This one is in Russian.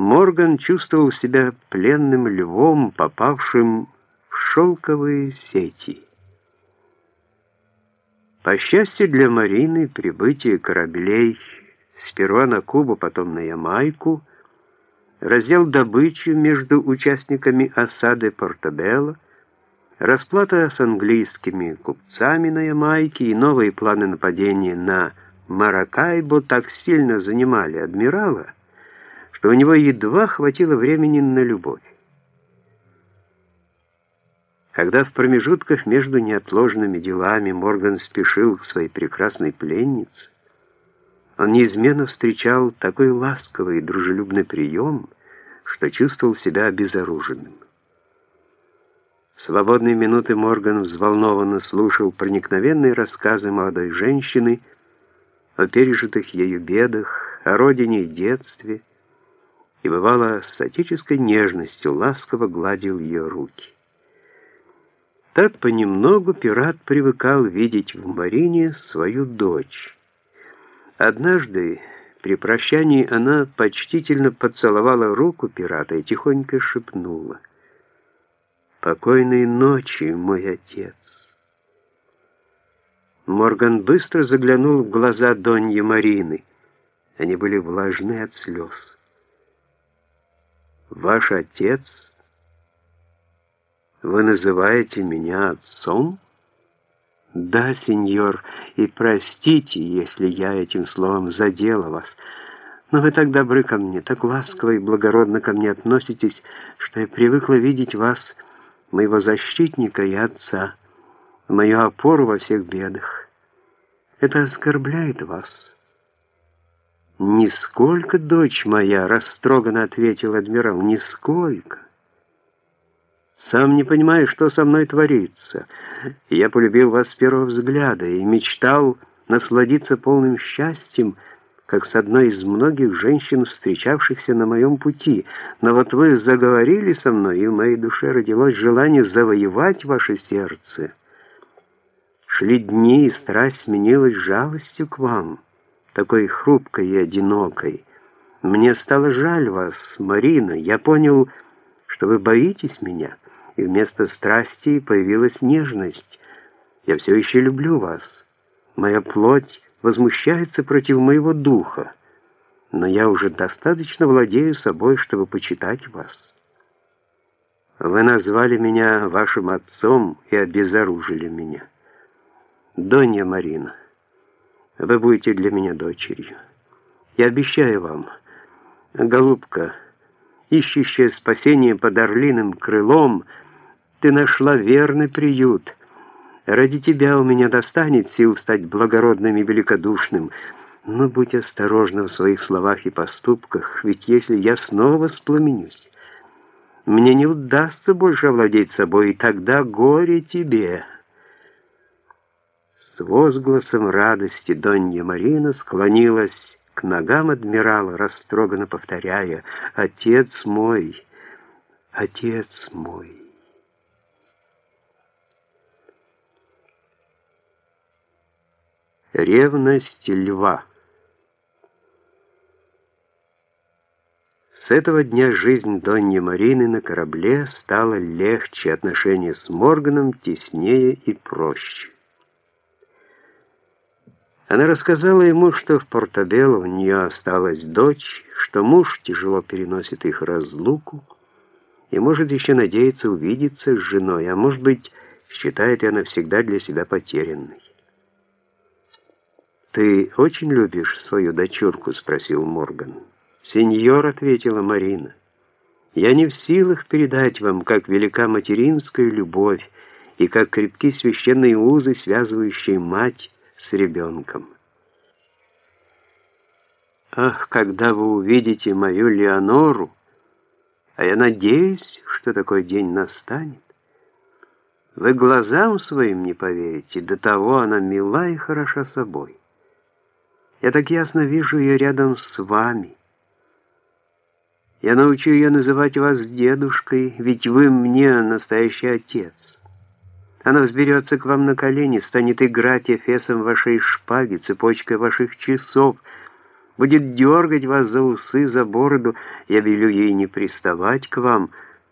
Морган чувствовал себя пленным львом, попавшим в шелковые сети. По счастью для Марины, прибытие кораблей сперва на Кубу, потом на Ямайку, раздел добычи между участниками осады Портабелло, расплата с английскими купцами на Ямайке и новые планы нападения на Маракайбо так сильно занимали адмирала, что у него едва хватило времени на любовь. Когда в промежутках между неотложными делами Морган спешил к своей прекрасной пленнице, он неизменно встречал такой ласковый и дружелюбный прием, что чувствовал себя обезоруженным. В свободные минуты Морган взволнованно слушал проникновенные рассказы молодой женщины о пережитых ею бедах, о родине и детстве, и бывало с отеческой нежностью ласково гладил ее руки. Так понемногу пират привыкал видеть в Марине свою дочь. Однажды при прощании она почтительно поцеловала руку пирата и тихонько шепнула «Покойной ночи, мой отец». Морган быстро заглянул в глаза Доньи Марины. Они были влажны от слез. «Ваш отец...» Вы называете меня отцом? Да, сеньор, и простите, если я этим словом задела вас. Но вы так добры ко мне, так ласково и благородно ко мне относитесь, что я привыкла видеть вас, моего защитника и отца, мою опору во всех бедах. Это оскорбляет вас». «Нисколько, дочь моя», — растроганно ответил адмирал, — «нисколько». Сам не понимаю, что со мной творится. Я полюбил вас с первого взгляда и мечтал насладиться полным счастьем, как с одной из многих женщин, встречавшихся на моем пути. Но вот вы заговорили со мной, и в моей душе родилось желание завоевать ваше сердце. Шли дни, и страсть сменилась жалостью к вам, такой хрупкой и одинокой. Мне стало жаль вас, Марина. Я понял, что вы боитесь меня» и вместо страсти появилась нежность. Я все еще люблю вас. Моя плоть возмущается против моего духа, но я уже достаточно владею собой, чтобы почитать вас. Вы назвали меня вашим отцом и обезоружили меня. Донья Марина, вы будете для меня дочерью. Я обещаю вам, голубка, ищущая спасение под орлиным крылом — ты нашла верный приют. Ради тебя у меня достанет сил стать благородным и великодушным. Но будь осторожна в своих словах и поступках, ведь если я снова воспламенюсь, мне не удастся больше овладеть собой, и тогда горе тебе». С возгласом радости Донья Марина склонилась к ногам адмирала, растроганно повторяя «Отец мой, отец мой». Ревность льва. С этого дня жизнь Донни Марины на корабле стала легче, отношения с Морганом теснее и проще. Она рассказала ему, что в Портабелло у нее осталась дочь, что муж тяжело переносит их разлуку и может еще надеяться увидеться с женой, а может быть, считает ее навсегда для себя потерянной. «Ты очень любишь свою дочурку?» — спросил Морган. «Сеньор», — ответила Марина, — «я не в силах передать вам, как велика материнская любовь и как крепки священные узы, связывающие мать с ребенком». «Ах, когда вы увидите мою Леонору, а я надеюсь, что такой день настанет, вы глазам своим не поверите, до того она мила и хороша собой». Я так ясно вижу ее рядом с вами. Я научу ее называть вас дедушкой, ведь вы мне настоящий отец. Она взберется к вам на колени, станет играть эфесом вашей шпаги, цепочкой ваших часов, будет дергать вас за усы, за бороду. Я велю ей не приставать к вам,